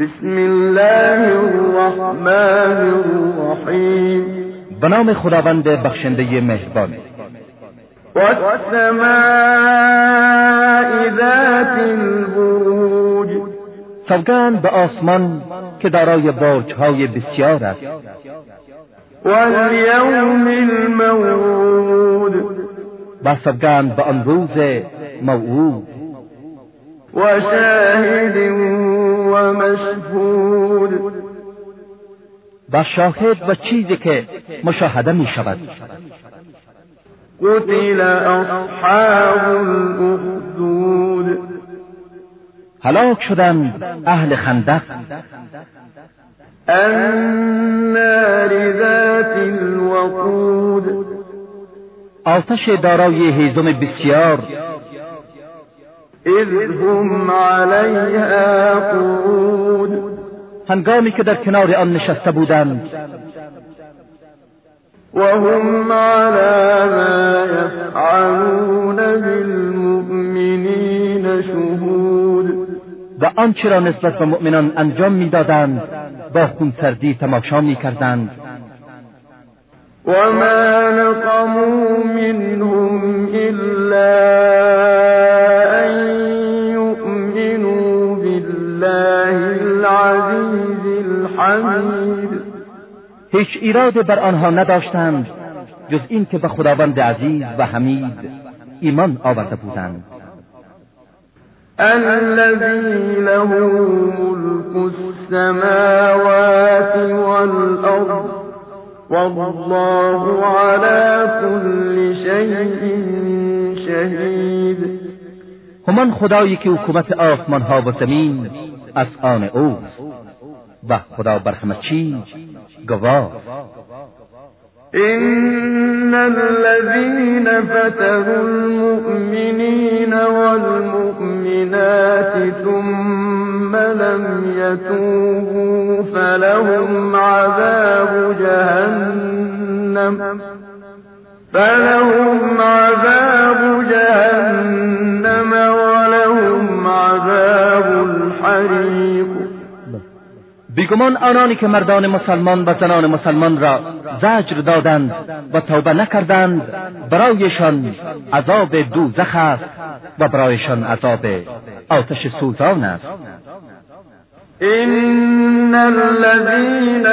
بسم الله الرحمن الرحیم به نام خداوند بخشنده مهربان. والسماء ذات البروج سوگند به آسمان که دارای برجهای بسیار است. والیوم الموعود. و سوگند به آن روز موعود. و شاهد مشهود. و شاهد و چیزی که مشاهده می شود. قتل اصحاب الاخدود. هلاک شدند اهل خندق. النار ذات الوقود. آتش دارای هیزم بسیار اذ هم علیها قعود. هنگامی که در کنار آن نشسته بودند. وهم على ما يفعلون بالمؤمنين شهود. و آنچه را نسبت به مؤمنان انجام می‌دادند با خونسردی تماشا می‌کردند. وما نقموا منهم إلا الحميد هیچ ایراد بر آنها نداشتند جز اینکه به خداوند عزیز و حمید ایمان آورده بودند. الذي له ملك السماوات والأرض والله على كل شيء شهید. همان خدایی که حکومت آسمان ها و زمین از آن اوست. و خدا بر همه چیز گواه. إن الذين فتنوا المؤمنين والمؤمنات ثم لم يتوبوا فلهم عذاب جهنم فلهم عذاب بیگمان آنانی که مردان مسلمان و زنان مسلمان را زجر دادند و توبه نکردند برایشان عذاب دوزخ است و برایشان عذاب آتش سوزان است. إن الذين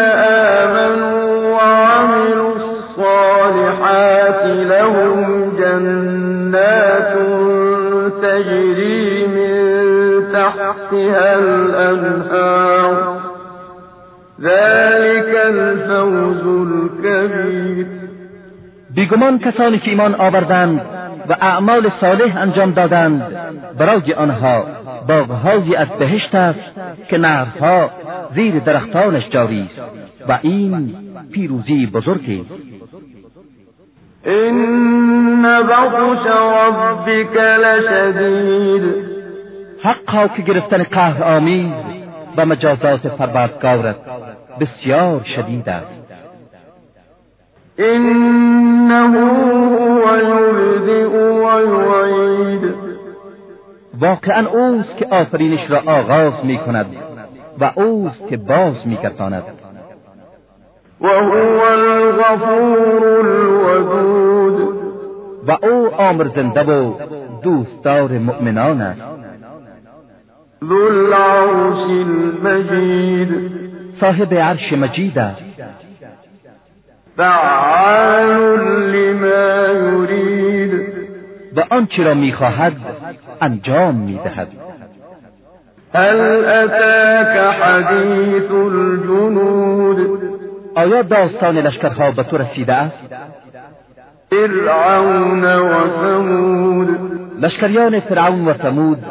آمنوا وعملوا الصالحات لهم جنات تجري من تحتها الأنهار ذلك الفوز بیگمان کسانی که ایمان آوردند و اعمال صالح انجام دادند برای آنها باغهایی از بهشت است که نهرها زیر درختانش جاری است و این پیروزی بزرگی است. إن بطش ربك لشديد. حقا که گرفتن قهر آمیز و مجازات پروردگارت بسیار شدید است. إنه هو ويعيد واقعا اوست که آفرینش را آغاز می کند و اوست که باز می گرداند وهو الغفور الودود. و او آمرزنده و دوستدار مؤمنان است. ذو العرش المجيد. صاحب عرش مجید است فعال لما يريد. و آنچه را می‌خواهد انجام می‌دهد. هل أتاك حديث الجنود؟ آیا داستان لشکرها به تو رسیده است؟ فرعون وثمود لشکریان فرعون و ثمود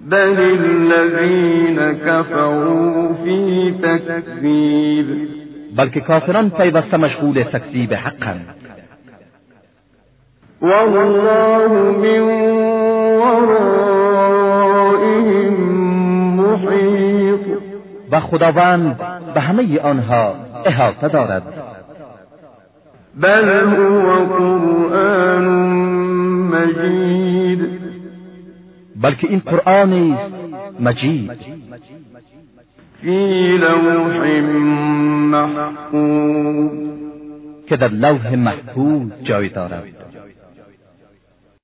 بل الذين كفروا في تكذيب. بلکه کافران پیوسته مشغول تکذیب حقند والله من ورائهم محيط. و خداوند به همه آنها احاطه دارد. بل هو قرآن مجید بلکه این قرآنی است مجید. فی لوح محفوظ. که در لوح محفوظ جای دارد.